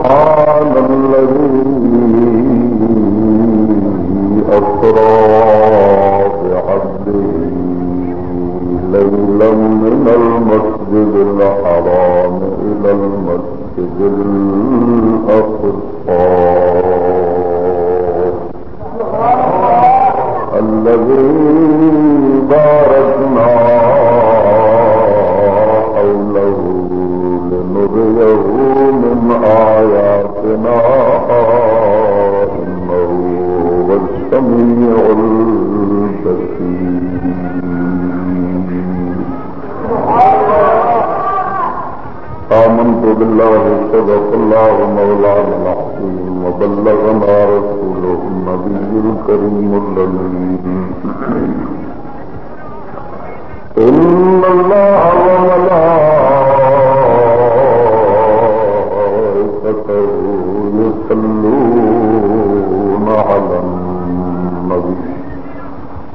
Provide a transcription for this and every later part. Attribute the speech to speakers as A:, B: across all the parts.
A: سبحان الذي أسرى بعبده ليلا من المسجد الحرام إلى المسجد الأقصى. الذي باركنا لنريه من آياتنا إنه هو آمنت بالله صدق الله مولانا العظيم وبلغنا رسوله النبي الكريم الذي إن الله وملائكته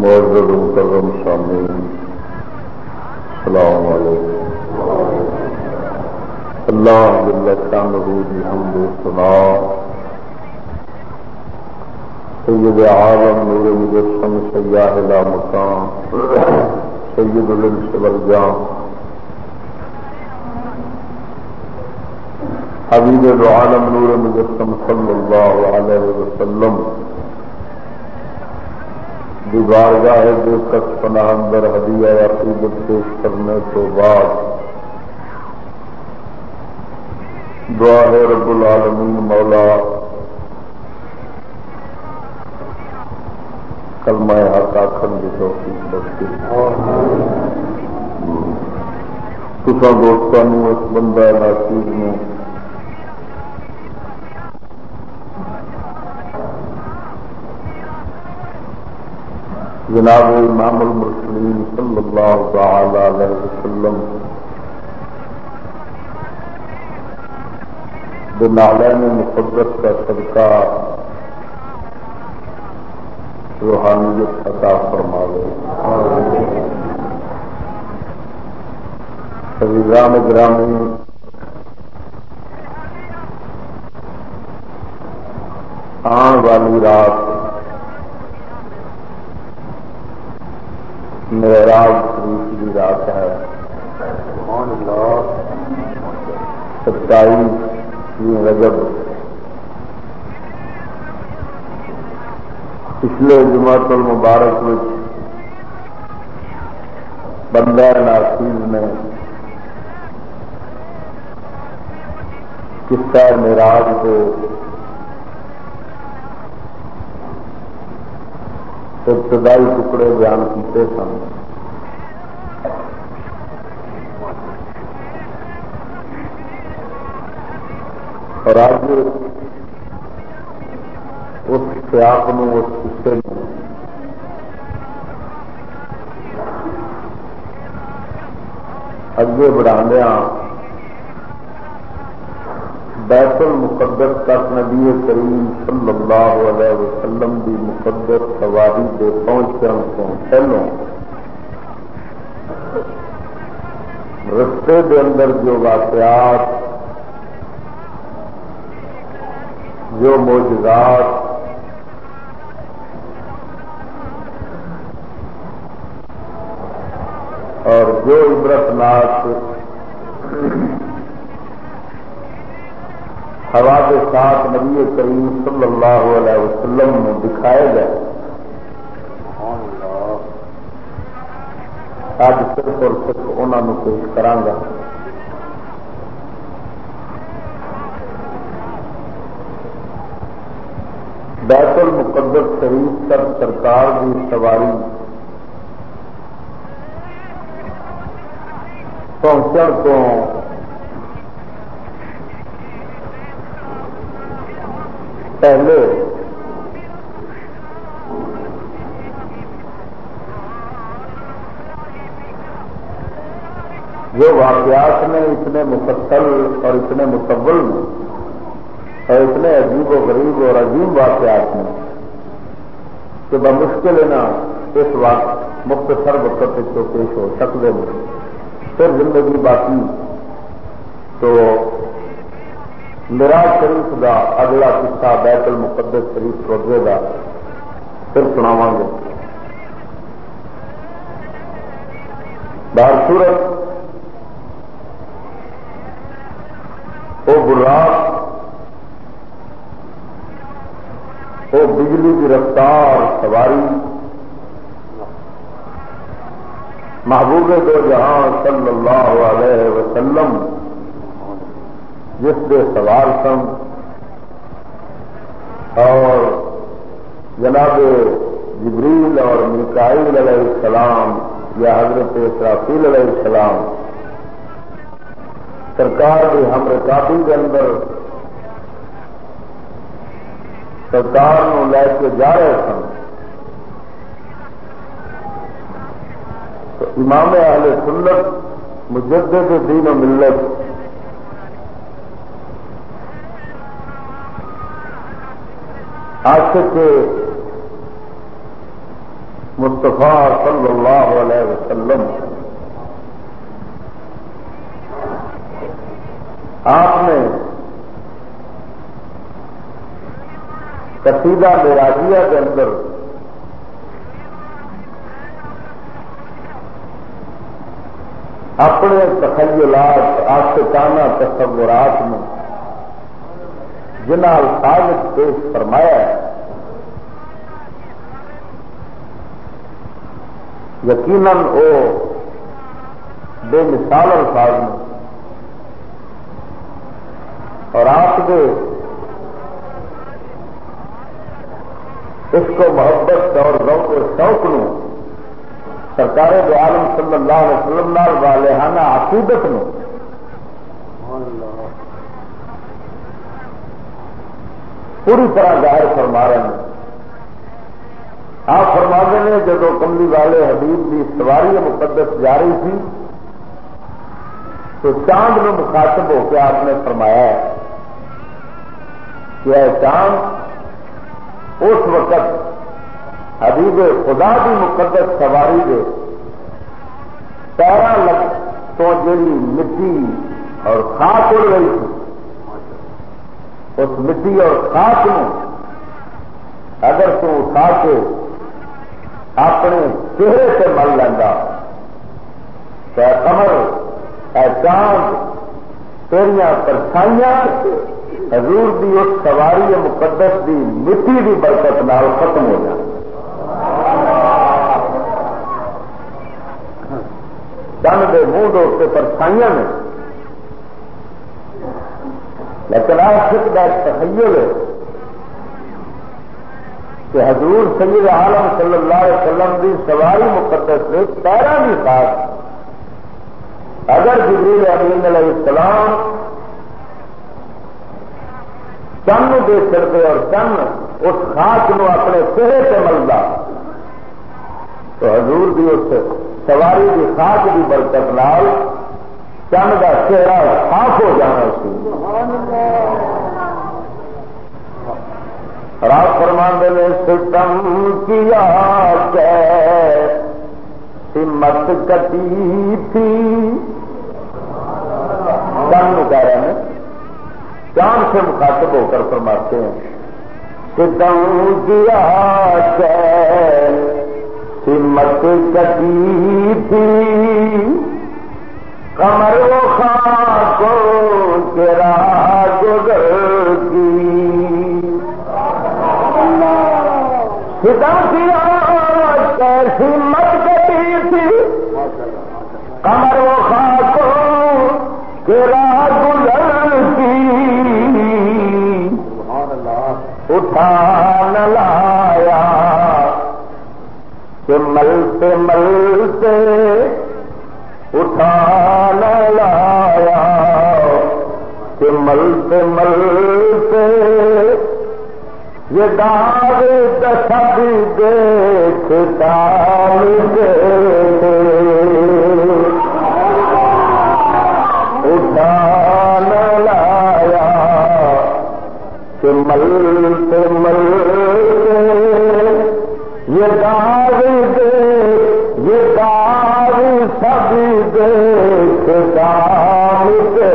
A: معزز مکرم شامل السلام علیکم۔ اللہ جل شانہ دی جی حمد و ثنا سید عالم نور مجسم سیاح لا مقام۔ سید الانس والجان حبیب العالم نور مجسم صلی اللہ علیہ وسلم۔ بارگاہ بے کس پناہ اندر ہدیہ عقیدت پیش کرنے تو بعد۔ دعا ہے رب العالمین مولا۔ کلمہ حق آخر کی توفیق بخشی۔ کسا دوستان اس بندہ ناچیز میں جناب امام المرسلین صلی اللہ تعالی علیہ وسلم بنالین مقدس کا صدقہ روحانیت عطا فرما گئے رام گرامی، آن والی رات معراج شریف کی رات ہے۔ ستائیس رجب۔ پچھلے جمعت المبارک میں بندہ ناصیز نے قصہ معراج کو ابتدائی ٹکڑے بیان کیتے سن۔ اور آج اس سیاق اس قصے میں اگے بڑھا بیت المقدس تک نبی کریم صلی اللہ علیہ وسلم کی مقدس سواری کے پہنچنے کو پہلو رستے کے اندر جو واقعات، جو موجودات اور جو عبرت ناک ہوا کے ساتھ نبی کریم صلی اللہ علیہ وسلم نے دکھائے گئے۔ اج صرف اور صرف انہوں نے پیش کرا بیت المقدس شریف تک سرکار کی سواری پہنچنے تو جو واقعات میں اتنے مفصل اور اتنے متبل میں اور اتنے عجیب و غریب اور عظیم واقعات میں کہ بمشکل نا اس وقت مختصر وقت کو پیش ہو سکتے ہیں۔ پھر زندگی باقی۔ تو میرا شریف کا اگلا قصہ بیت المقدس شریف روزے کا پھر سناواں گے۔ بار سورت براق وہ بجلی کی رفتار سواری محبوب دو جہاں صلی اللہ علیہ وسلم جس کے سوار سن اور جناب جبریل اور مکائل علیہ السلام یا حضرت اسرافیل علیہ السلام سرکار کے ہم رکابی کے اندر سرکار لے کے جا رہے سن۔ تو امام اہل سنت مجدد دین و ملت عاشق مصطفیٰ صلی اللہ علیہ وسلم آپ نے قصیدہ میراجیہ کے اندر اپنے تخیلات آشکانہ تصورات میں جنہ الفاظ پیش فرمایا ہے، یقیناً وہ بے مثال الفاظ میں اور آپ کے اس کو محبت اور ذوق و شوق نو، سرکار عالم صلی اللہ علیہ وسلم نال والہانہ عقیدت نو۔ پوری طرح ظاہر فرما رہے ہیں۔ آپ فرما ہیں جب کملی والے حبیب کی سواری مقدس جاری تھی، تو چاند میں مخاطب ہو کے آپ نے فرمایا ہے۔ کہ چاند اس وقت حبیب خدا کی مقدس سواری دے۔ پیرا لگ تو جی مٹی اور خاک اڑ رہی تھی۔ اس مٹی اور خاک میں اگر تو اٹھا کے اپنے چہرے سے مل لینا۔ تو کمر اے چاند، تیریاں پرچھائیاں حضور دی اس سواری مقدس دی مٹی دی برکت نال ختم ہو جائے۔ چند کے منہ دوست پرچھائیاں نے۔ لیکن آشک کا تخیل ہے کہ حضور سید عالم صلی اللہ علیہ وسلم دی سواری مقدس سے پیرا بھی ساتھ۔ اگر جبریل امین علیہ السلام چن دے چڑتے اور چن اس خاص نو اپنے چہرے سے ملتا تو حضور بھی اس سواری کی خاص کی برکت لال چن کا چہرہ صاف ہو جانا سی۔ رات فرمان نے ستم کیا سمت کٹی تھی۔ چند کہہ رہے ہیں چاند سے مخاطب ہو کر فرماتے ہیں کیا سمت کٹی تھی کمر و خاک تیرا گزر کی ستم کیا سمت ایمان لایا کہ ملتے ملتے اٹھان لایا کہ ملتے ملتے یہ دار دشک دیکھتا اٹھا کہ مل سے مل یہ دار دے، یہ دار سب دے دار دے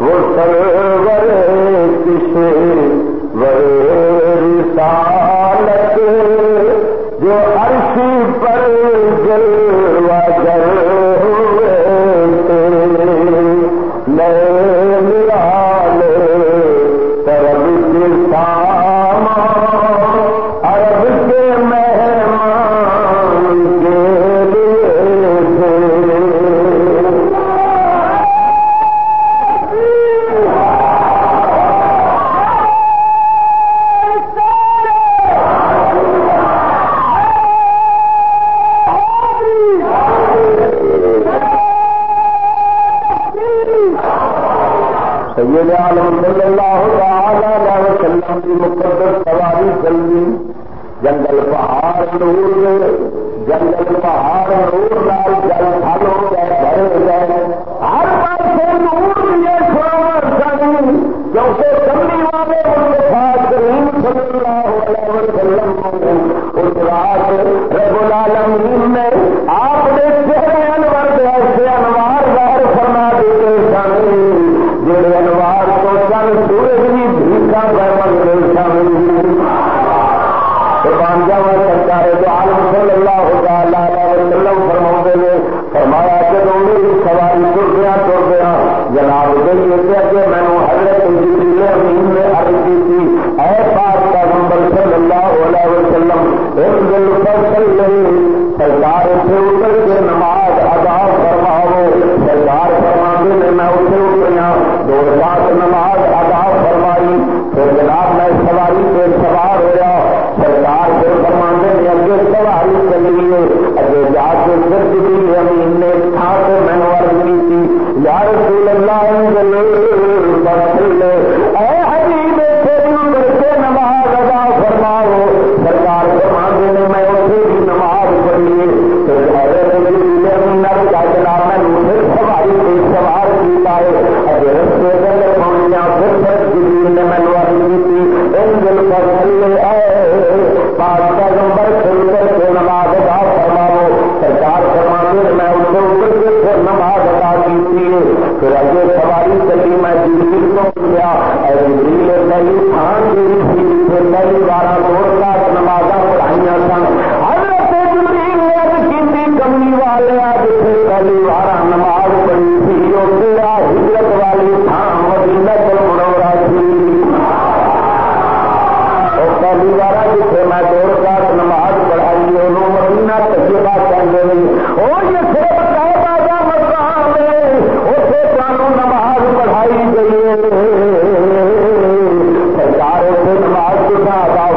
A: وہ سر اللہ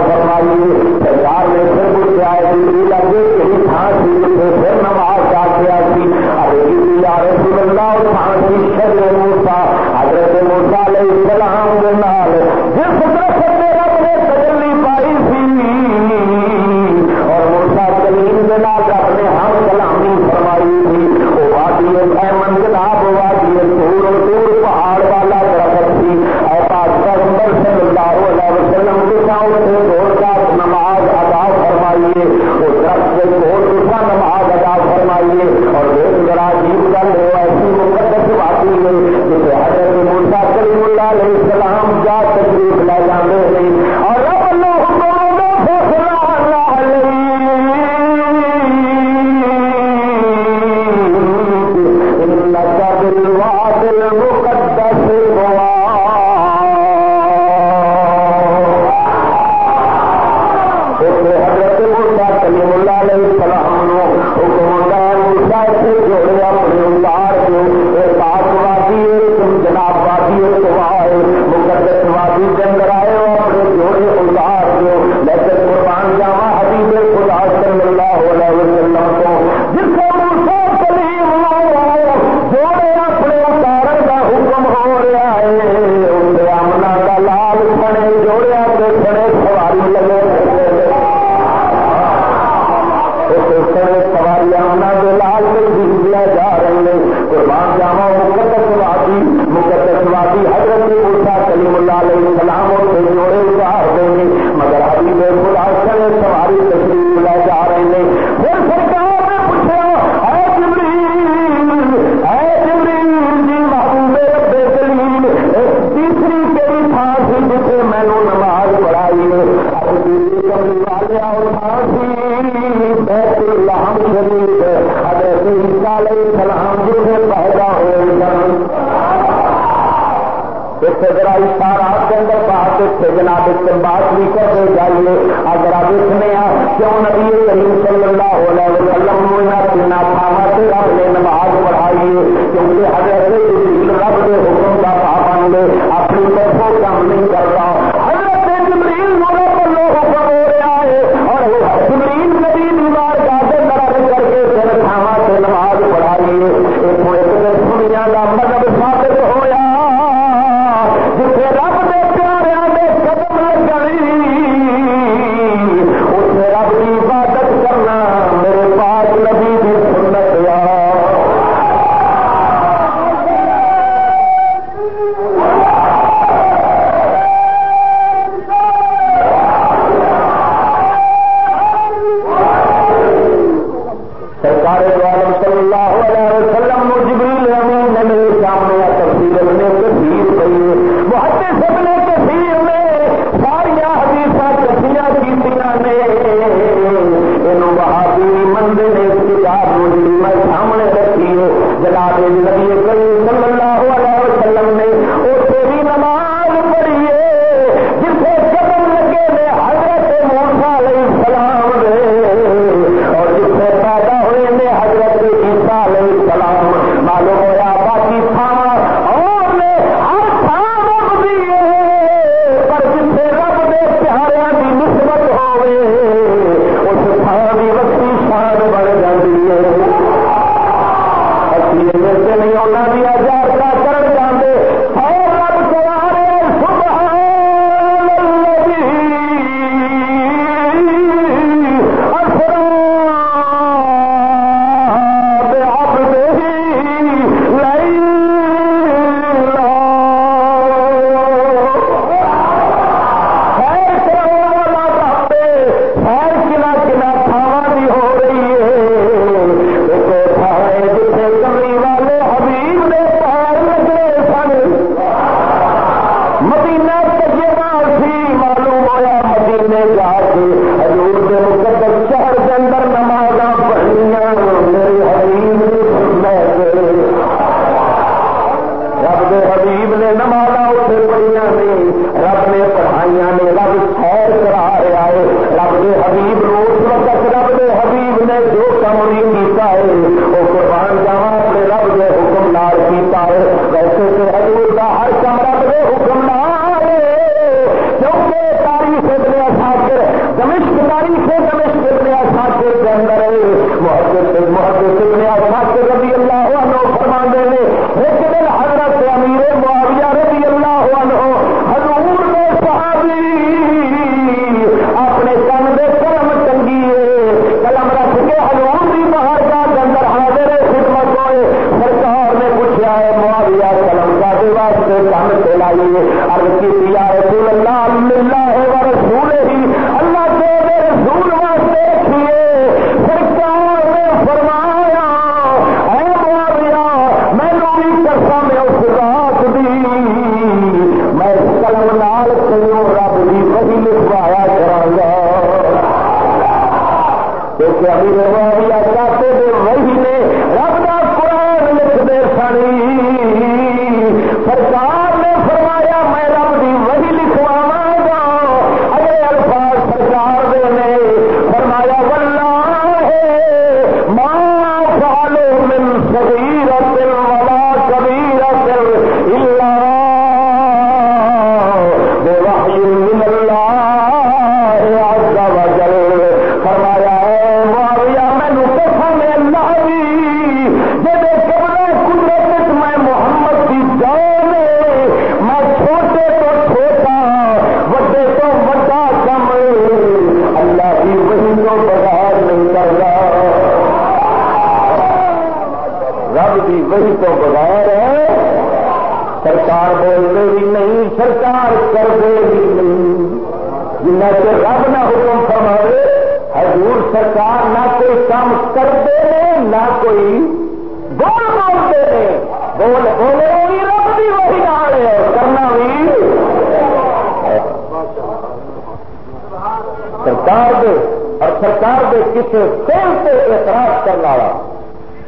A: فرمائیے، سرکار نے پھر مجھ سے آئے تھی لگے کہیں پھانسی مجھے پھر نماز کا کیا تھی؟ ارے جی، رسول اللہ پھانسی شر موسا، حضرت موسا علیہ السلام کے جس طرح سے نے تجلی پائی تھی، اور موسا کلیم کے نال ہم کلامی فرمائی تھی، وہ وادی ایمن کتاب وادی تور تور پہاڑ والا درخت تھی۔ اور پاک سے صلی اللہ وسلم کے ساتھ ایک کا نماز ادا فرمائیے، وہ سب سے بہت دوسرا نماز ادا فرمائیے اور ایک ذرا جیت کل وہ ایسی مقدس باتیں ہے جسے حضرت مرزا کریم اللہ علیہ السلام کیا تکلیف لے جانے ہیں۔ اور السلام جی سے پیدا ہوئے اتنے ذرا اشارات کے اندر بات اتنے جناب اس بات بھی کر جائیے اگر آپ اتنے آپ کیوں نبی کریم صلی اللہ علیہ وسلم نے نہ پینا تھا سے آپ نے نماز پڑھائیے کیونکہ کے حکم کا پابند اپنی طرفوں کام نہیں کر رہا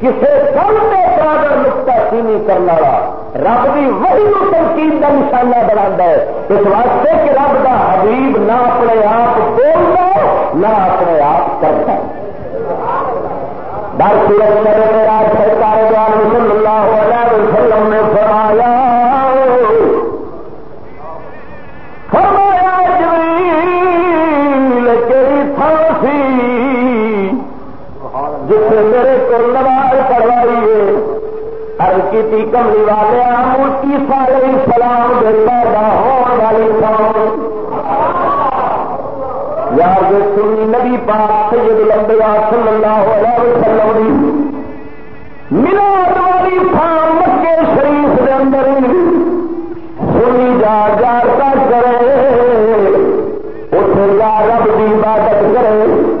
A: کسی کم کے برابر نقطہ چینی کرنے والا رب بھی وہی تنقید کا نشانہ بنا ہے۔ اس واسطے میرا رب کی عبادت کرے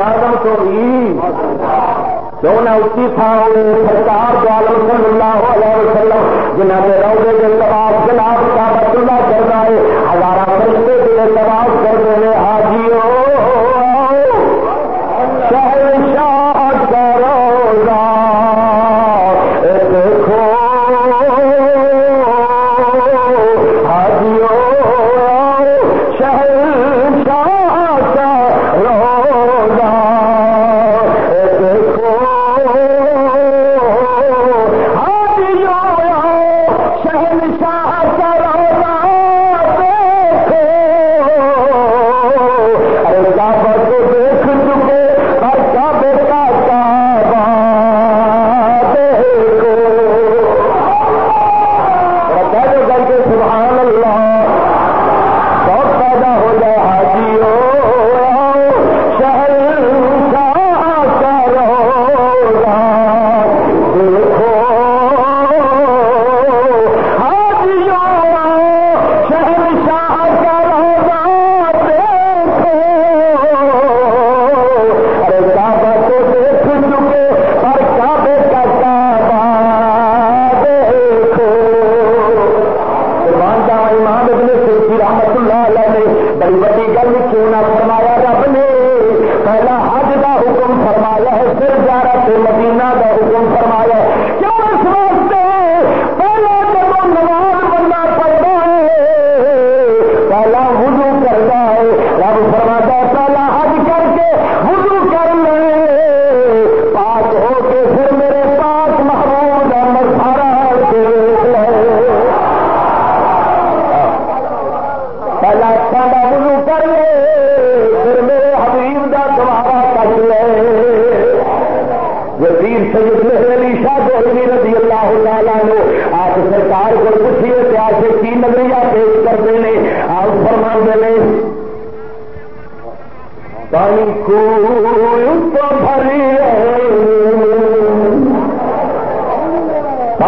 A: آدم کو بھی۔ کیوں نہ اسی تھا سرکار کو عالم سن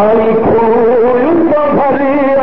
A: پھول بھری۔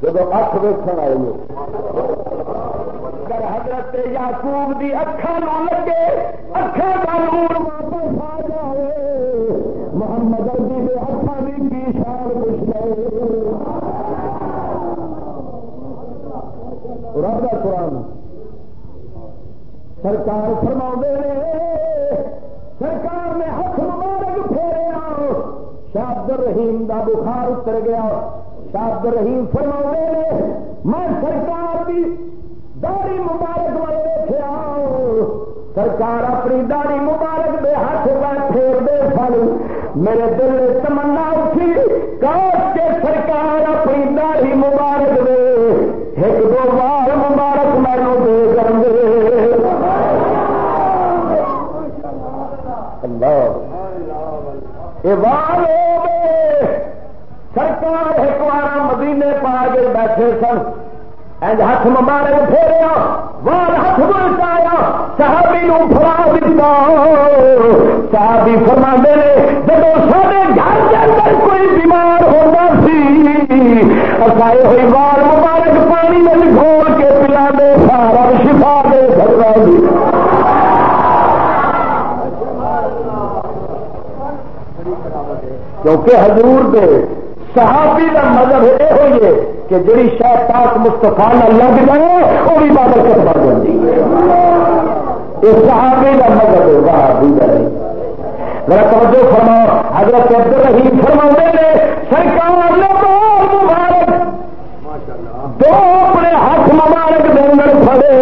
A: کیونکہ حضور دے صحابی کا مذہب یہ ہوئی ہے کہ جڑی شاید پاک مستفا نہ لگ جائے، وہ بھی بادل کر بڑھ جاتی یہ صحابی کا مذہب ہے صحابی کا نہیں میرا توجہ فرما حضرت عبد الرحیم فرما نے، سرکار نے بہت مبارک۔ دو اپنے ہاتھ مبارک دے اندر پڑے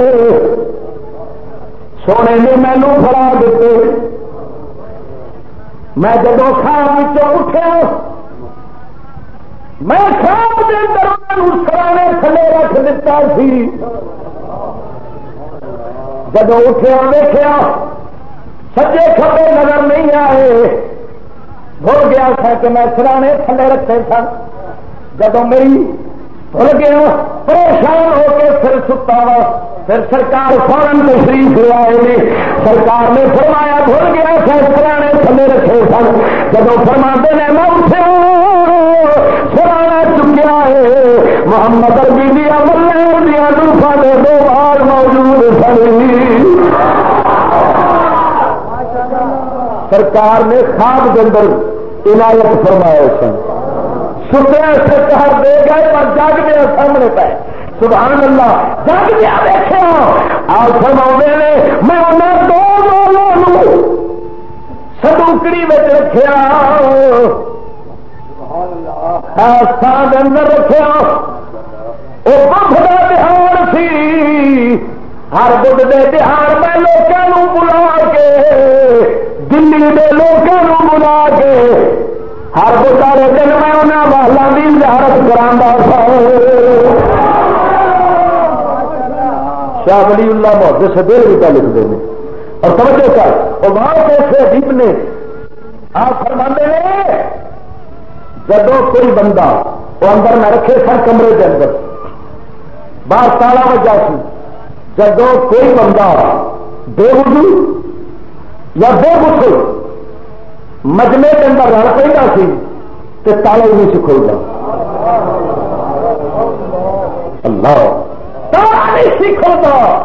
A: سونے نے مینو فرا دیتے۔ میں جب خواب اٹھا میں خواب کے اندر سرانے تھلے رکھ دیتا سی۔ جب اٹھیا دیکھا سجے کھبے نظر نہیں آئے۔ بھول گیا تھا کہ میں سرانے تھلے رکھے سن۔ جب میری بھول گیا پریشان ہو کے پھر ستا وا پھر سرکار فورن تشریف لے آئے سرکار نے فرمایا، بھول گیا فیصلہ نے تھلے رکھے سن۔ جب فرما نے، میں اٹھا سرانا چکیا ہے۔ محمد اربی دیا ملے، دیا دوسرا دے دو بار موجود سن۔ سرکار نے خواب کے اندر عنایت فرمایا سن۔ ستیا سے دے گئے پر جاگ گیا سامنے پہ سبحان اللہ، جگ دیا دیکھا آپ فرما نے، میں انہیں دو لوگوں سدوکڑی میں رکھا آستان اندر رکھا وہ بخ کا تہار سی۔ ہر بدھ کے تہار میں لوگوں بلا کے، دلی کے لوگوں بلا کے۔ ہر بدھ دن میں انہیں والا کی زیارت کرا شاہ ولی اللہ محدث سے دیر بھی لکھتے ہیں اور سمجھو کر اور وہاں کے عجیب نے۔ آپ فرمانے نے جب کوئی بندہ وہ اندر نہ رکھے، سر کمرے کے اندر۔ باہر تالا وجہ سی۔ جب کوئی بندہ بے وضو یا بے غسل مجمے کے اندر رل پہ سی تو تالا نہیں سکھو گا۔ اللہ۔ نہیں سیکھو تو۔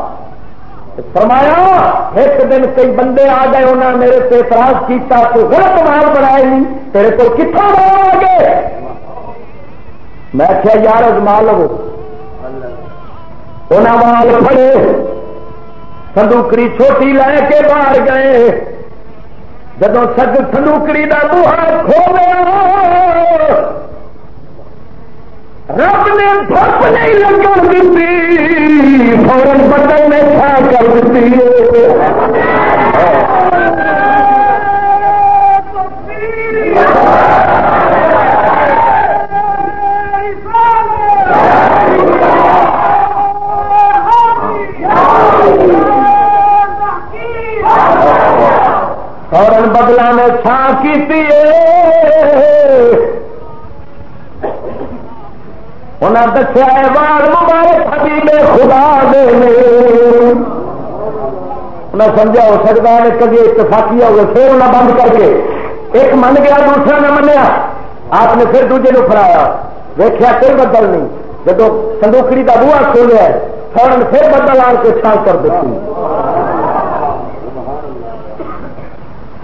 A: فرمایا، ایک دن کئی بندے آ گئے انہوں نے میرے سے اعتراض کیا تو غلط مال بنائے نہیں تیرے کو کتوں بنا گے میں کیا یار ازما لو۔ انہیں مال پڑے سندوکڑی چھوٹی لے کے باہر گئے۔ جب سگ سلوکڑی کا بوہا کھو رب نے دھپ نہیں لگن دیتی فورن بٹن نے کھا کر دیتی۔ نے چھان کی انہیں دسیا بال مبارک حبیب خدا دے انہیں سمجھا ہو سکتا ہے کبھی اتفاقی ہو گئے، پھر انہیں بند کر کے۔ ایک من گیا، دوسرا نہ منیا۔ آپ نے پھر دوجے کو فرایا ویخیا کوئی بدل نہیں۔ جب سندوکڑی کا بوا کھولیا فوراً پھر بدل آ کے چھان کر دیتی۔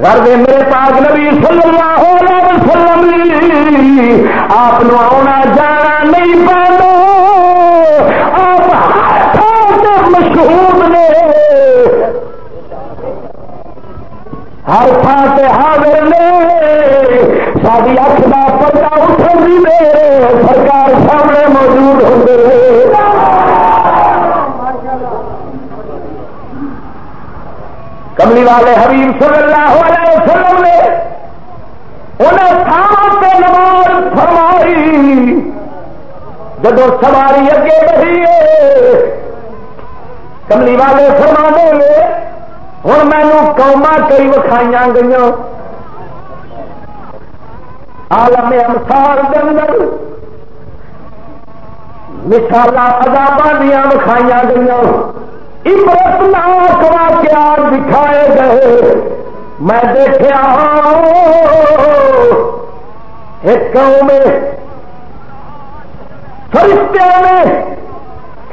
A: گھر میرے پاک نبی صلی اللہ علیہ وسلم آپ آنا جانا نہیں پانا آپ مشہور نے۔ ہر تھان سے حاضر نے۔ ساری اکھ کا پتا اٹھ بھی سرکار سامنے موجود ہوتے کملی والے حبیب صلی اللہ علیہ وسلم نے انہیں تھان سے نماز فرمائی جب سواری اگے بڑھی کملی والے فرما دے ہوں مینو قوما کئی وکھائی گئی آلم امسال اندر مثال عذاباں دیا وکھائی گئی عبرتناک واقعات دکھائے گئے۔ میں دیکھا ایک گاؤں میں، فرشتے میں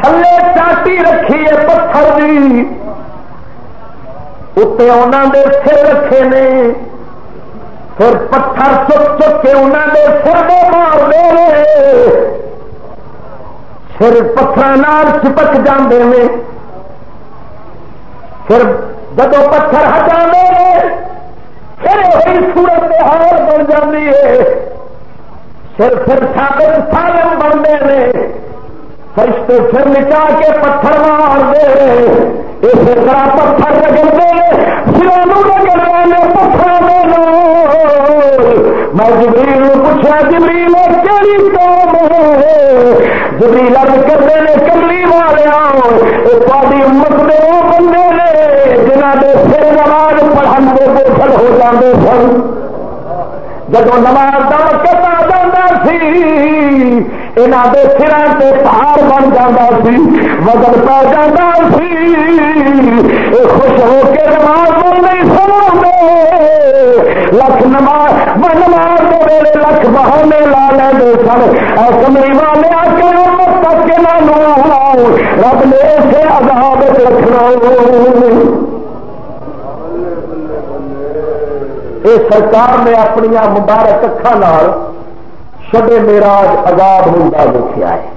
A: تھلے چاٹی رکھی ہے پتھر بھی اتنے انہوں نے سر رکھے نے۔ پھر پتھر چک چک کے انہوں نے سر دے مار دے سر پتھر چپک جاندے میں پھر جدو پتھر ہٹا پھر وہی سورت حال بن جاتی ہے۔ پھر پھر سابت سالم بنتے ہیں۔ فرشتے پھر نکا کے پتھر مار دے۔ اسی طرح پتھر رگڑتے سروں رگڑنے پتھر میں جبریل پوچھا، جبریل کہڑی قوم ہے؟ جبریل کرتے ہیں کملی والے تاری امت میں وہ بندے نے جنہ کے سر نماز پڑھن کے بوسل ہو جاتے سن۔ جب نماز کا وقت آ جاتا سی یہاں کے سرا سے پہاڑ بن جاتا سی، وزن پا جاتا سی۔ خوش ہو کے نماز نہیں سنو لکھ نماز نماز کے ویلے لکھ بہانے لا لے دے سن۔ کمری والے آ کے تک کے نہ رب نے اسے عذاب رکھنا یہ سرکار نے اپنی مبارک اکھان شبے میراج آزاد ہوتا دیکھا ہے۔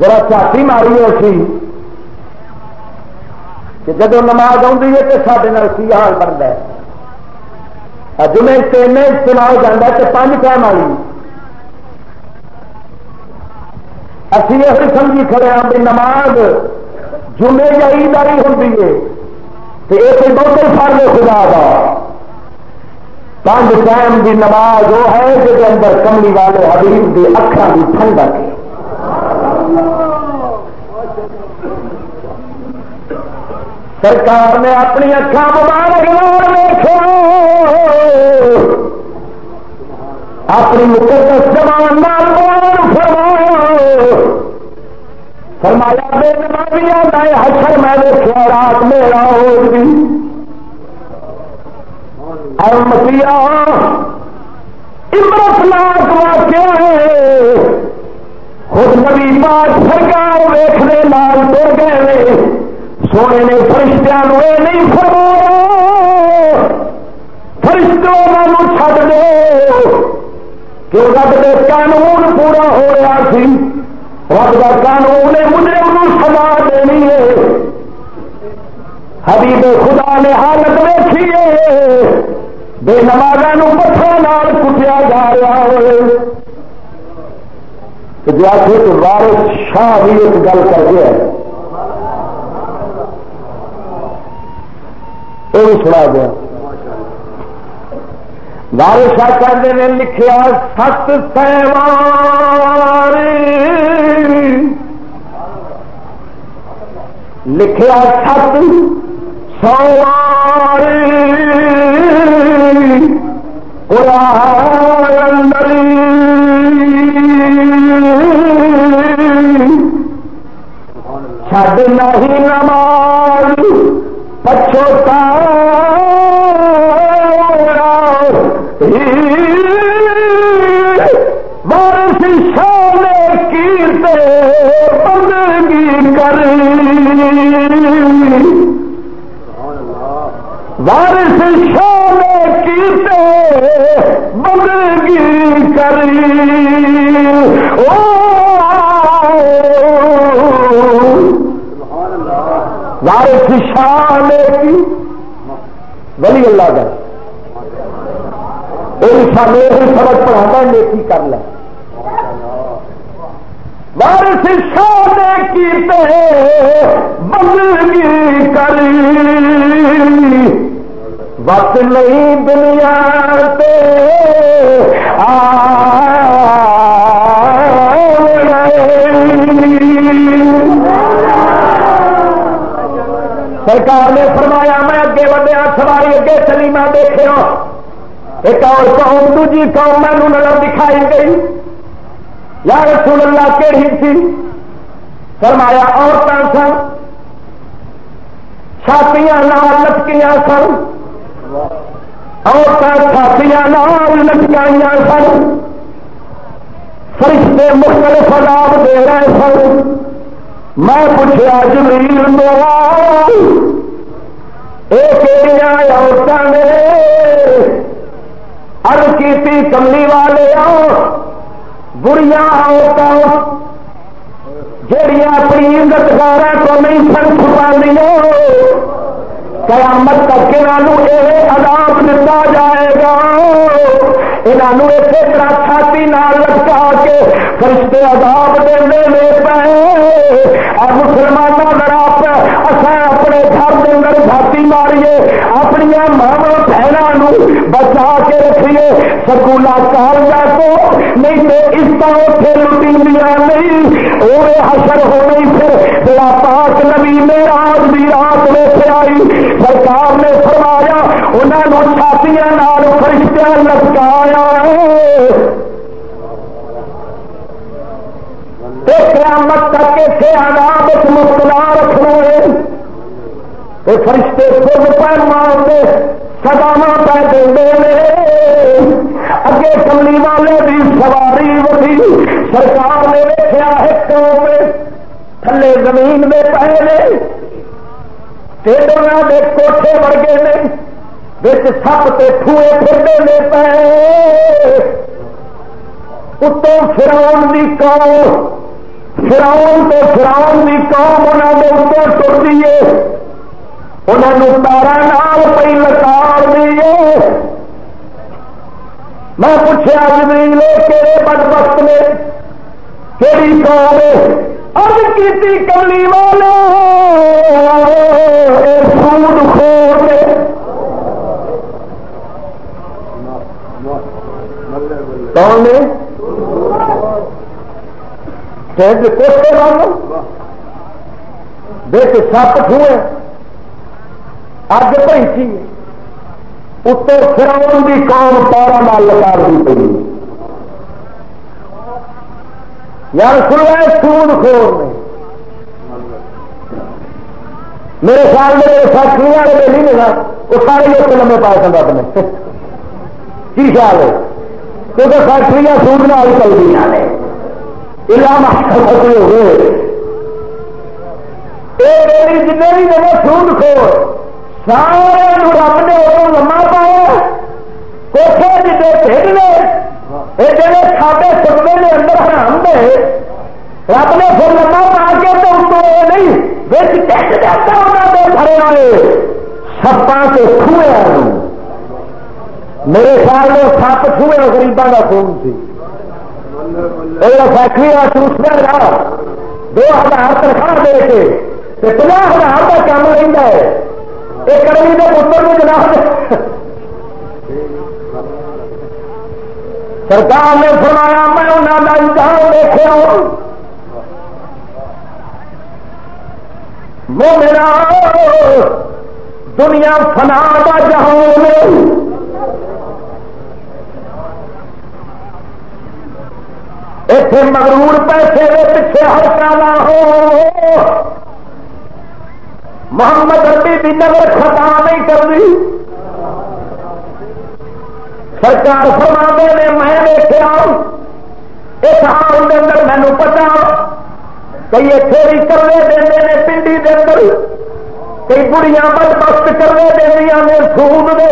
A: ذرا چاٹی ماری سی۔ کہ جب نماز آتی ہے تو سارے کی حال بنتا ہے؟ جمعے تین استعمال جانا تو پانچ ٹائم والی اسی یہ سمجھی کھڑے ہاں بھی نماز جمعے یا عید والی ہوتی ہے۔ تو یہ بہت سارے خدا کا پانچ ٹائم کی نماز وہ ہے جس اندر کملی والے حبیب کی اکھان کی ٹھنڈک ہے۔ سرکار نے اپنی اکھان مبارک دیکھو اپنی مقدس زبان فرماؤ۔ فرمایا فرمایا بے نمازی آتا حشر میں دیکھا رات میرا ہو اور مسیح عبرت ناک واقع ہے۔ خود نبی پاک سرکار ویخنے لال تو گئے۔ سونے نے فرشتہ یہ نہیں فرمایا۔ فرشتوں چھڈ دو کہ رب کے قانون پورا ہو رہا سی، رب کا قانون مجھے انہوں سزا دینی ہے۔ حبیب خدا نے حالت ویسی ہے۔ بے نمازوں پتھر کٹیا جا رہا ہے۔ جی آخر تو شاہ بھی ایک گل کر گیا وہ بھی سنا دیا وارث شاہ کہتے ہیں لکھیا ست سیوار لکھیا ست سوار قرآن چھڈ نہیں نماز پچھوتا بارش شام کیرتے بندگی کر۔ بارش شام کیرتے بندگی کر۔ وارث شان کی۔ ولی اللہ کا۔ سب سبق پڑھا نیکی کر لے۔ وارث شان کی بندگی کر وقت نہیں دنیا تے سرکار نے فرمایا، میں اگے ودیا سواری اگے چلی، میں دیکھا ایک اور قوم دوجی قوم میں نظر دکھائی گئی۔ یا رسول اللہ کہڑی تھی؟ فرمایا عورتیں سن چھاتیاں نال لٹکیاں سن۔ عورتیں چھاتیاں نال لٹکائی سن۔ فرشتے مختلف عذاب دے رہے سن۔ میں پوچھا جمیل عورتوں نے ہر کی کملی والے ہاں، بڑیا عورتوں جہیا اپنی عزت گارا کو نہیں سن چھپا قیامت تک یہاں یہ عذاب دتا جائے گا۔ یہاں اسی طرح چھاتی نال لٹکا کے فرشتے عذاب دے لے پے اور مسلمانوں ذرا اصا اپنے گھر کے اندر چھاتی ماریے اپنی ماوا بہنوں بچا کے رکھیے۔ سکولا کالجا کو نہیں تو اس طرح اتنے لٹی نہیں۔ وہ حشر ہو نہیں پھر پاک نبی میں آج بھی رات میں سرکار نے فرمایا انہوں چھاتیاں نال فرشتیاں لٹکایا قیامت تک اسے آداب مبتلا رکھنا ہے۔ تو فرشتے خود پیر مارتے سداوا پہ دے اگے کملی والے بھی سواری وہی سرکار نے دیکھا ہے تھلے زمین میں پہلے۔ ٹیڈر کے کوٹھے ورگے نے بچ سپ سے ٹوئے پھرتے لے پے۔ اتوں فراؤن کی قوم، فراؤن تو فراؤن کی قوم انہوں نے اتوں ٹرتی ہے انہوں نے تارا نال پی لکار دیے میں پوچھا زمین لے کہڑے بد وقت میں کہڑی قوم ہے؟ ارد کی کملی والے سود خور کون نے؟ کوٹے والوں بچ سپ کھوئے اگ پہنچی اتر فراؤن کی قوم پارا مال لگا دی پی یار سنوا سود خور نے میرے خیال میں میرے فیکٹری والے نہیں ملا وہ سارے لوگ لمبے پائے سن اپنے کی خیال ہے؟ کیونکہ فیکٹری سود نہ آئی چل رہی علامہ ہو گئے جن بھی جگہ سود کھو سارے رب نے وہ لما پایا کوٹے جی پھر لے یہ جڑے کھاتے رب نے پھر لما پا کے تو اس کو یہ نہیں بچ ٹیک جاتا انہوں نے کھڑے ہوئے سپا سے کھویا میرے خیال میں سپ چھوئے گریبان کا خون سی فیکٹری چوسنے رہا دو ہزار تنخواہ دے کے پناہ ہزار کا کام رہتا ہے۔ ایک کرمی کے پتر میں جناب سرکار نے فرمایا، میں انہوں کا امتحان دیکھا وہ میرا دنیا فنا کا جہاں اتنے مغرور پیسے کے پیچھے ہلکا نہ ہو۔ محمد ربی کی نظر خطا نہیں کر رہی سرکار فرما نے، میں دیکھا اس حال کے اندر مینو پتا کئی اتنے بھی کرنے دے پنڈی کے اندر کئی بڑیاں بد بخت کرنے دیا نے سود دے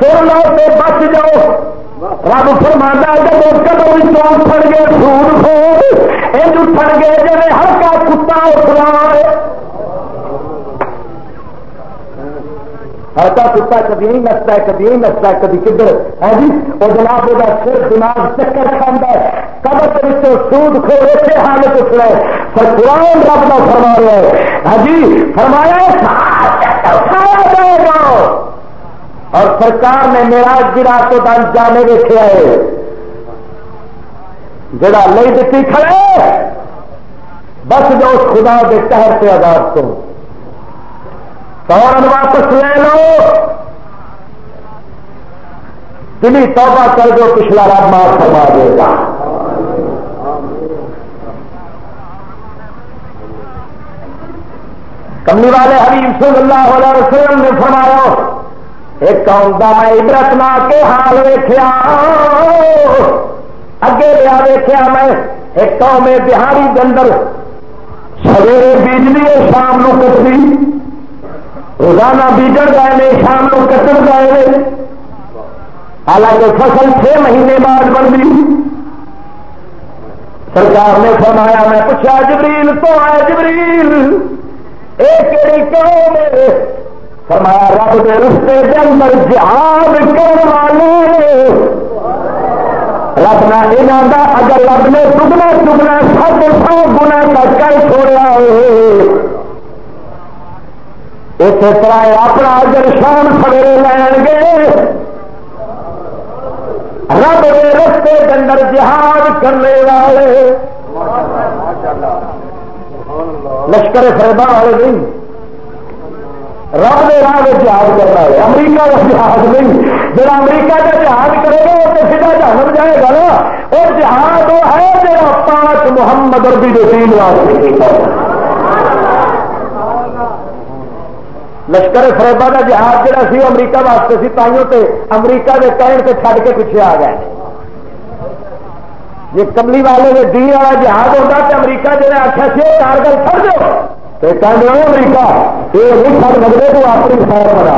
A: سن لو بچ جاؤ۔ رب فرما جب کدو بھی چون پڑ گئے سور سو یہ اٹھ گئے جی ہلکا کتا اٹھنا ہلکا کتا کبھی نہیں نستا ہے کبھی نہیں نستا ہے کبھی کدھر؟ ہے جی؟ وہ جناب، وہ سر دماغ چکر کھانا ہے۔ قبر کے کبر سود کھو اسے حالت اٹھ رہے پر قرآن رب کا فرما رہا ہے ہاں جی؟ فرمایا اٹھایا جائے گا۔ اور سرکار نے میرا گرا تو دن جانے دیکھا ہے جڑا لئی دیتی کھڑے بس جو اس خدا کے قہر سے آزاد تو۔ فوراً واپس لے لو۔ دلی توبہ کر دو، پچھلا رات مار فرما دے گا۔ کملی والے حبیب صلی اللہ علیہ وسلم نے فرمایا، ایک میں عبرت نہ کے حال ویخیا اگے لیا ویخیا میں، ایک قوم بہاری اندر۔ سویرے بیجلی شام کو کٹنی روزانہ بیجن گئے نے شام کو کٹن گئے نے حالانکہ فصل چھ مہینے بعد بن گئی۔ سرکار نے فرمایا، میں پوچھا، جبریل، تو آئے جبریل ایک قوم۔ فرمایا، رب کے رستے کے اندر جہاد کرنے والے رب نہ یہاں کا اگر رب نے دگنا دگنا سب سو گنا کا کر چھوڑا اسی طرح اپنا اگر شان سویرے لین گے۔ رب کے رستے کے اندر جہاد کرنے والے۔ لشکر فیبا والے نہیں۔ رب نے راہ میں جہاز کرنا ہے امریکہ کا جہاز نہیں۔ جب امریکہ کا جہاز کرے گا وہ تو سیدھا جہاز جائے گا نا۔ اور جہاز وہ ہے جا پانچ محمد اربی جو تین لشکر فریبا کا جہاز جہاں سی امریکہ واسطے سی تائیوں تے امریکہ کے کہن سے چھڈ کے پیچھے آ گئے یہ کملی والے نے دی والا جہاز ہوتا تو امریکہ جنہیں آخیا سی کارگل چھڑ دو۔ امریکہ، یہ نہیں سب سکتے تو اپنی خیر بنا۔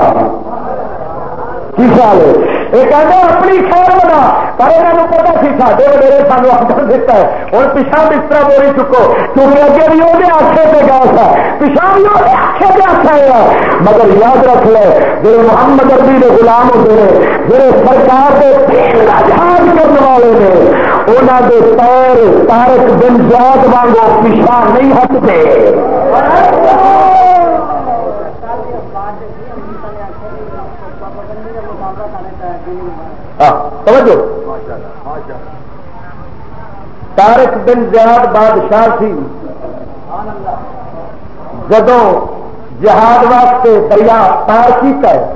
A: کی خیال ہے؟ یہ کہتے اپنی خیر بنا پر یہاں پتا سی سارے وڈیرے سانو آڈر دیتا ہے اور پچھا بستر بولی چکو کیونکہ اگے بھی وہ آخے سے گیا تھا پچھا بھی وہ آخے سے آخا ہے مگر یاد رکھ لے جی محمد اربی کے غلام ہوتے ہیں جی سرکار کے جہاز کرنے والے نے انہوں کے پیر تارک بن جات وانگو پچھا نہیں ہٹتے ہاں، توجہ۔ تارک بن جہاد بادشاہ سی جدو جہاد واسطے دریا پار کیتا ہے۔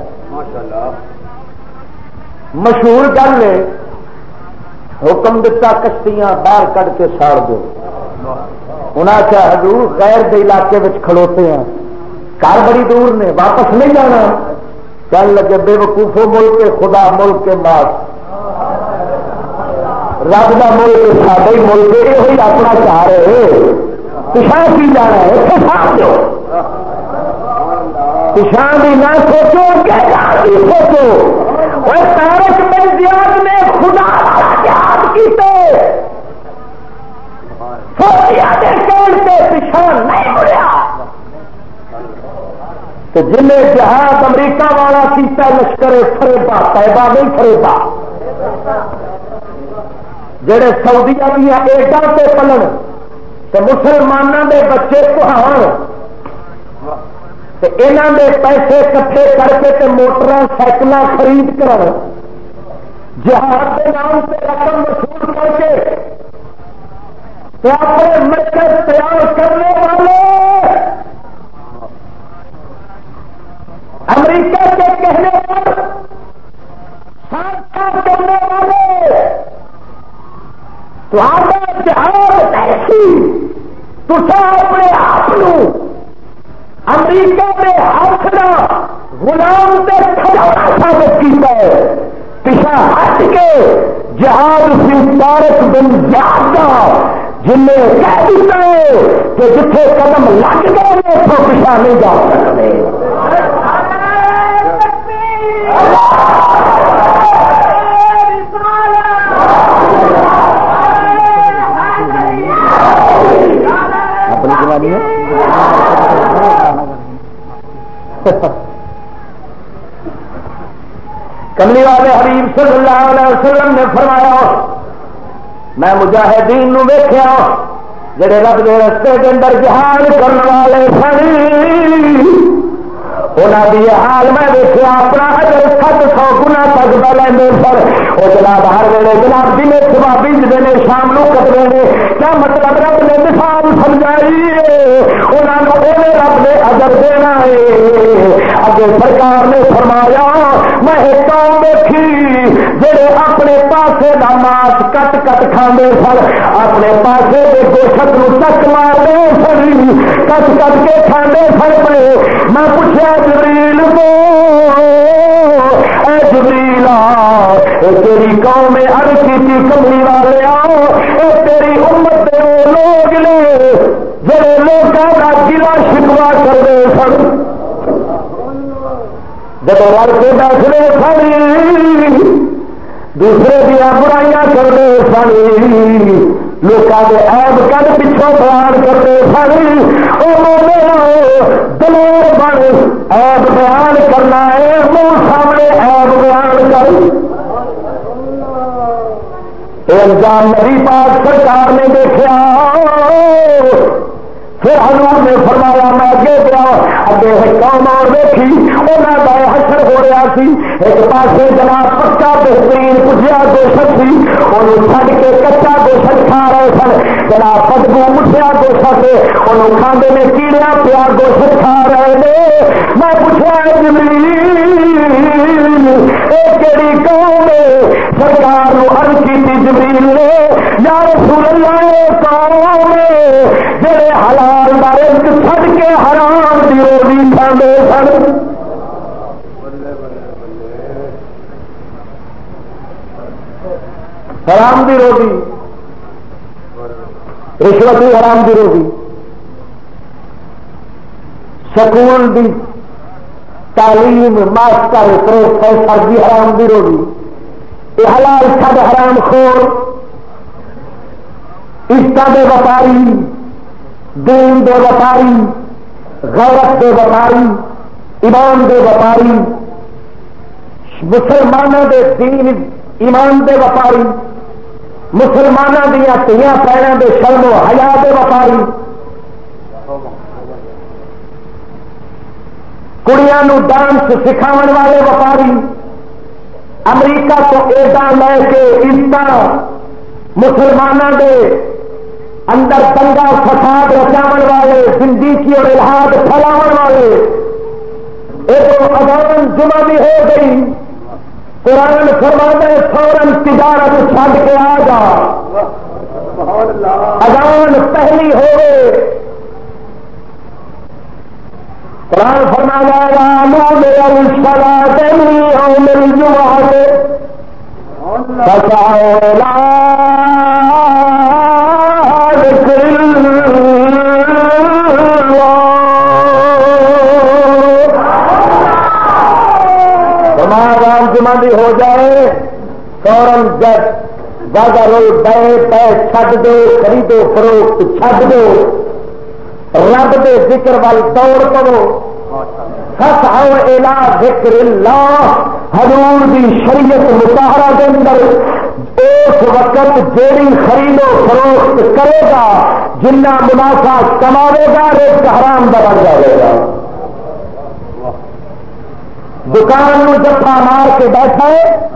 A: مشہور گل ہے، حکم دتا کشتیاں باہر کٹ کے ساڑ دو۔ انہیں کیا حضور غیر دے علاقے کھڑوتے ہیں۔ کار بڑی دور نے، واپس نہیں جانا۔ کہنے لگے، بے وقوفو ملک کے خدا ملک کے ماس رب کا ملک سارے ملک یہ اپنا چار پچھا کی جانا ہے اتنے دو۔ پچھا بھی نہ سوچو سوچو۔ اور تارک بن زیاد نے خدا یاد کیتے۔ سوچیا پچھا نہیں تو جن جہاز امریکہ والا کیتا لشکر فریبا پیبا نہیں فریبا۔ جڑے سعودیا دیا ایڈا سے پلن تو مسلمانوں کے بچے پہاڑ یہاں دے پیسے کٹھے کر کے تے موٹر سائیکل خرید کر جہاز کے نام سے رقم وصول کر کے اپنے مرکز تیار کرنے والے امریکہ کے کہنے پر کرنے والے تو آپ جہاز ایسی تصا اپنے آپ امریکہ کے ہاتھ کا غلام سے ثابت کیا ہے۔ پیچھا ہٹ کے جہاز سی تارک بن جاتا جن نے کہہ دیتا ہے کہ جتنے قدم لگ گئے تو پیچھا نہیں جا سکتے۔ کملی والے حبیب صلی اللہ علیہ وسلم نے فرمایا، میں مجاہدین نو ویخیا جڑے رب کے رستے کے اندر جہاد کرنے والے سن۔ انہوں کی حال میں دیکھا اپنا اگر سات سو گنا تک لے سر وہ جناب، ہر ویلے جناب دن سوا بیجتے ہیں، شام کو کٹتے ہیں، کیا مطلب رب نے مثال سمجھائی انہوں نے رب نے اجر دینا ہے۔ اگے سرکار نے فرمایا، میں ایک قوم دیکھی جڑے اپنے پاسے کا ماس کٹ کٹ کھانے سن، اپنے پاسے کے گوشت نو تک مارے سن، کٹ کٹ کے کھانے سن۔ پے میں پوچھا جبریل کو۔ اے جبریل تیری قوم میں ارد کی تھی کمری والے آؤ اے تیری امت دے وہ لوگ نے جڑے لوگوں کا گلا شکوا کرتے سن۔ جب رل کے بیٹھنے سن، دوسرے دیا برائیاں کرتے سن۔ لوگوں کے ایب کد پچھوں بیان کرتے سن۔ دلیر بن ایب بیان کرنا ہے۔ منہ سامنے ایب بیان کر۔ انجام نبی پاک سرکار نے دیکھا۔ پھر حضور نے فرمایا، میں اگے گیا، اگے ایک قوم اور دیکھی انہوں کا حشر ہو رہا سی۔ ایک پاس جناب پکا بہترین کچھ گوشت سی، انہوں چھڈ کے کچا گوشت کھا رہے سن۔ جناب بدبو مٹھیا گوشت انہوں کھانے میں کیڑیا پیا گوشت کھا رہے ہیں میں پوچھا کہڑی قوم سرکار ارد کی جمیل نے، یا رسول اللہ کاروں قوم، جڑے حلال بارے چھڈ کے حرام کی روزی کھانے سن۔ حرام دی روزی۔ رشوت بھی حرام دی روزی۔ سکون دی تعلیم، ماسٹر، پروفیسر بھی حرام دی روزی۔ یہ حلال چھڈ حرام خور عشت دے وپاری دین دے وپاری غیرت دے وپاری ایمان دے وپاری مسلمانوں دے دین، ایمان دے وپاری مسلمانوں دیا تیا پیروں کے شرم و حیا دے وپاری کڑیاں ڈانس سکھاو والے وپاری امریکہ تو ایڈا لے کے عزت مسلمانوں کے اندر دنگا فساد رچاو والے زندگی اور الحاد پھیلاو والے۔ ایک اذان جمع بھی ہو گئی۔ قرآن فرما دے فورن تجارت چھڈ کے آ جا۔ اذان پہلی ہو گئے قرآن فرما جائے گا میرا مشکل میری جمع جمع بھی ہو جائے فورن جب بازار بے پے چھڈ دو، خریدو، فروخت، چھڈ دو۔ رب دے ذکر وال دوڑ پو سس آؤ الا ذکر اللہ۔ حضور دی شریعت مظاہرہ کے اندر اس وقت جیڑی خریدو فروخت کرے گا، جنہ منافع کماوے گا ریٹ حرام کا بن جائے گا۔ دکان جفا مار کے بیٹھا ہے۔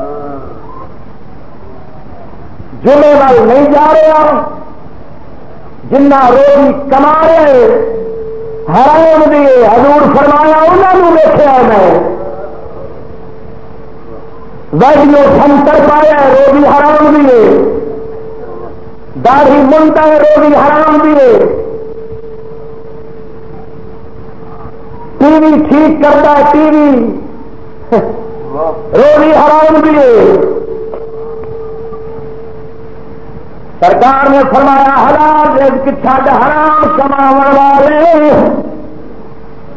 A: جمعے وال نہیں جا رہا۔ جنا روزی کما رہے حرام دیے حضور فرمایا انہوں دیکھا میں۔ ویڈیو سنتر پایا روزی حرام دیے داڑھی منتا ہے، روزی حرام دیے ٹی وی ٹھیک کرتا ہے، ٹی وی۔ روزی حرام دیے سرکار نے فرمایا، حلال رزق چھڈ حرام کما والے۔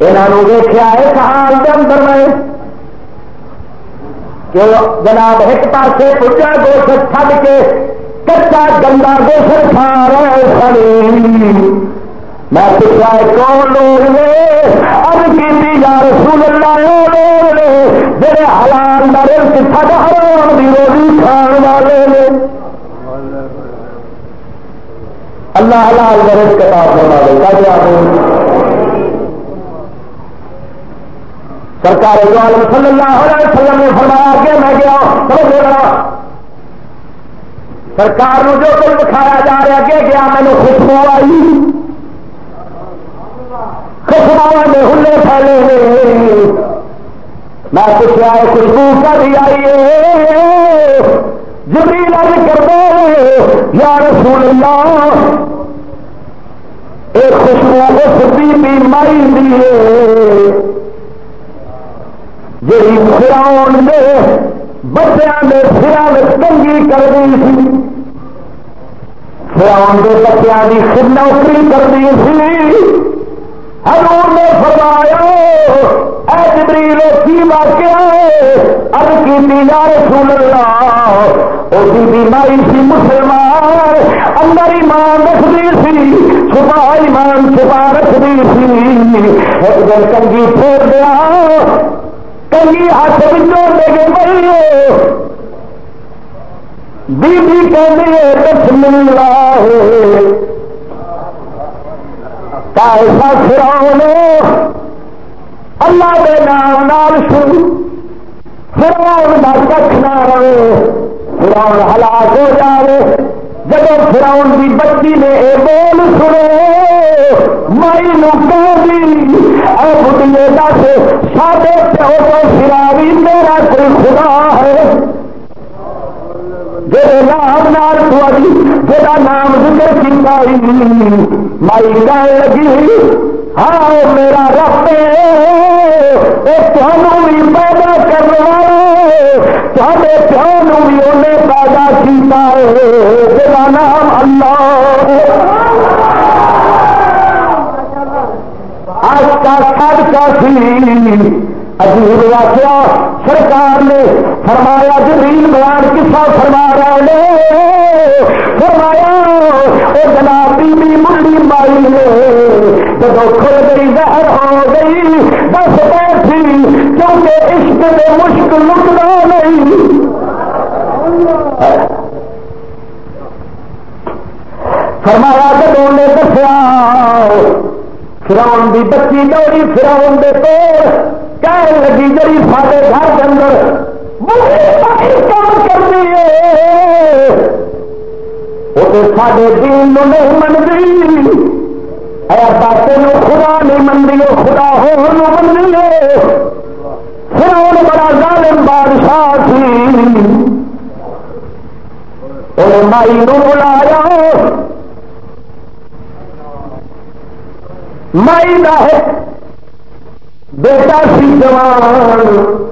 A: انہوں دیکھا ایک حال کے اندر میں کہ جناب ایک پاس پوجا گوشت چھڈ کے کچا گندا گوشت کھا رہے سن میں پوچھا کون لوگ نے؟ اب کی یا رسول اللہ لوگ نے؟ جڑے حلال کا رزق چھڈ حرام کی روزی کھان والے نے۔ اللہ حلال مرض کے پاس فرما دے۔ کیا آپ سرکار عالم صلی اللہ علیہ وسلم نے فرمایا کہ میں گیا سمجھ رہا۔ سرکار جو کچھ دکھایا جا رہا کہ گیا، میں نے خوشبو آئی۔ خوشبو میں ہلے پھیلے میں پوچھا خوشبو کبھی آئی ہے؟ جبریل عرض کر دو یا رسول اللہ ایک خوشبو اس بی بی مائی دی جی فراؤن دے بچوں کے سرا تنگی کر دی سی۔ فراؤن کے بچوں کی خود نوکری کر دی سی۔ حضور نے فرمایا، اے جبریل کی واقعہ اب کی یا رسول اللہ وہ بیماری سی مسلمان، اندر ایمان رکھتی سی، چھپا ایمان، چھپا رکھتی سی، ایک دن کنگی پھیر دیا کنگی ہاتھ بچوں لے کے پڑی بی بی کہتے ہیں دس مل رہا ہے ایسا فراؤن اللہ کے نام نال سن فراؤن کا کچھ نہ رہے، فراؤن ہلاک ہو جائے جب فراؤن کی بچی نے یہ بول سنے، مائی نو اے دس، ساڈے پیو تو فراری میرا کوئی خدا ہے۔ جی نام نال جا نام ذکر کی مائی کہنے لگی ہاں میرا رب تمہوں بھی پیدا کرنے والا تے پیو بھی انہیں پیدا کیا میرا نام اللہ۔ آج کا سب کا سی عجیب واقعہ سرکار نے فرمایا، جبریل بیان کسا فرما رہے فرمایا وہ جناب بی منڈی مائی نے جب کھل گئی، زہر ہو گئی بس بیٹھی کیونکہ عشق میں مشکل لکنا نہیں۔ فرمایا جب نے دسیا، فراؤن کی بچی دوڑی فراؤن دے پیر کہنے لگی جی سارے گھر کے اندر کام کرتی ہے وہ تو سارے دین نہیں منگی تین خدا نہیں منگی وہ خدا ہو منگی ہے پھر وہ بڑا ظالم بادشاہ تھی انہیں مائی نو بلایا، مائی کا بیٹا سی جوان۔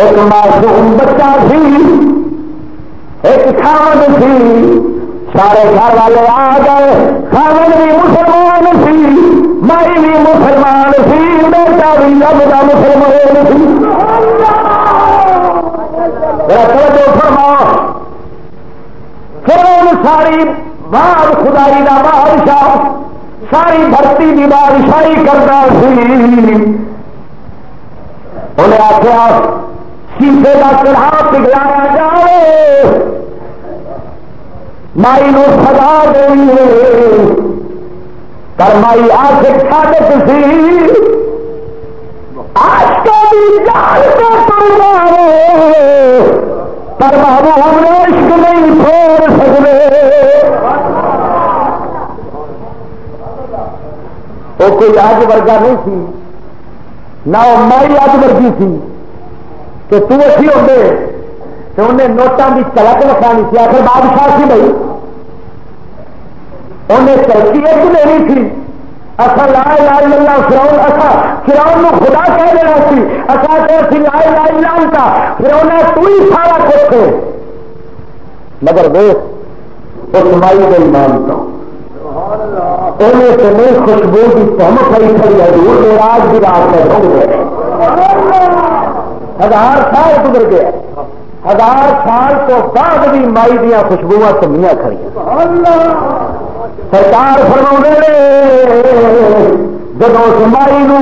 A: ایک معصوم بچہ سی ایک خامد سی سارے گھر والے آ گئے خامد بھی مسلمان سی مائی بھی مسلمان سی بیٹا بھی رب کا مسلمان سی فرما پھر ساری بار خدائی کا بادشاہ، ساری دھرتی کی بادشاہی کرتا سی۔ انہیں آخیا شیشے کا چڑھا ہاں پگلایا جائے۔ مائی نو سزا دیں پر مائی آخ سادت سی آج کا بھی جان کو پر بابو ہم عشق نہیں چھوڑ سکتے۔ وہ کوئی آج ورگا نہیں سی نہ وہ مائی اج ورگی سی کہ تو اچھی ہوتے تو انہیں نوٹوں کی چلک رکھانی تھی، آخر بادشاہ سی بھائی انہیں ترقی ایک دینی تھی۔ اصا لائے لائے لگا فراؤن اصا فراؤن خدا کہہ دینا سی۔ اصا کہ لائے لائے لان کا پھر انہیں تو ہی سارا کچھ مگر دیکھ اس مائی کو مانتا ہوں انہیں خوشبو کی سہمت آئی کھڑی ہے دور میراج کی رات میں ڈھونڈ گئے۔ ہزار سال گزر گیا۔ ہزار سال تو بعد بھی مائی دیا خوشبو کمیاں کھڑی سرکار فرما جب اس مائی نو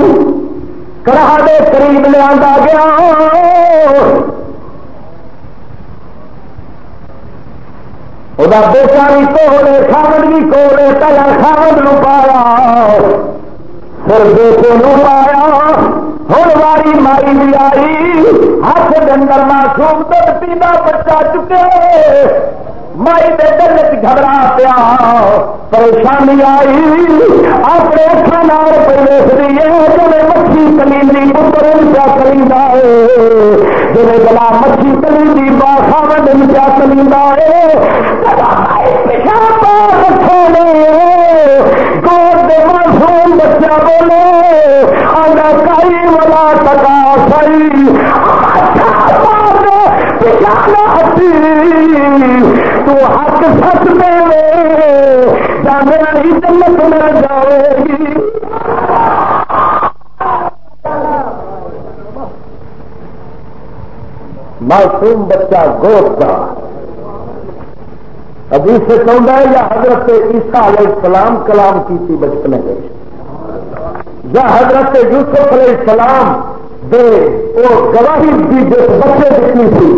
A: کرا دے قریب لیا گیا وہ بیٹا بھی کولے خامد بھی کولے، پہلا خامد نو پایا پھر بیٹے نو پایا۔ ہوں واری مائی بھی آئی ہاتھ ڈنگر معصوم دھد پینا بچہ چکے مائی دے دل گھبرا پیا پریشانی آئی اپنے اکھان پہ دیکھ رہی ہے جی مچھی کلی پتر پیا کری جی گلا مچھی کلی با خاون پیا کلی معصوم بچہ بولے آگا کئی والا تکا سی تو حق سچ دے جانے والی جنت مل جائے۔ گی معصوم بچہ گوشت کا۔ ابھی سے چاہتا ہے یا حضرت عیسیٰ علیہ السلام کلام کی تھی بچپنے میں؟ یا حضرت یوسف علیہ السلام دے وہ گواہی بھی بچے دیکھنی تھی،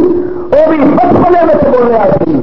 A: وہ بھی بچپنے میں بولنے آتی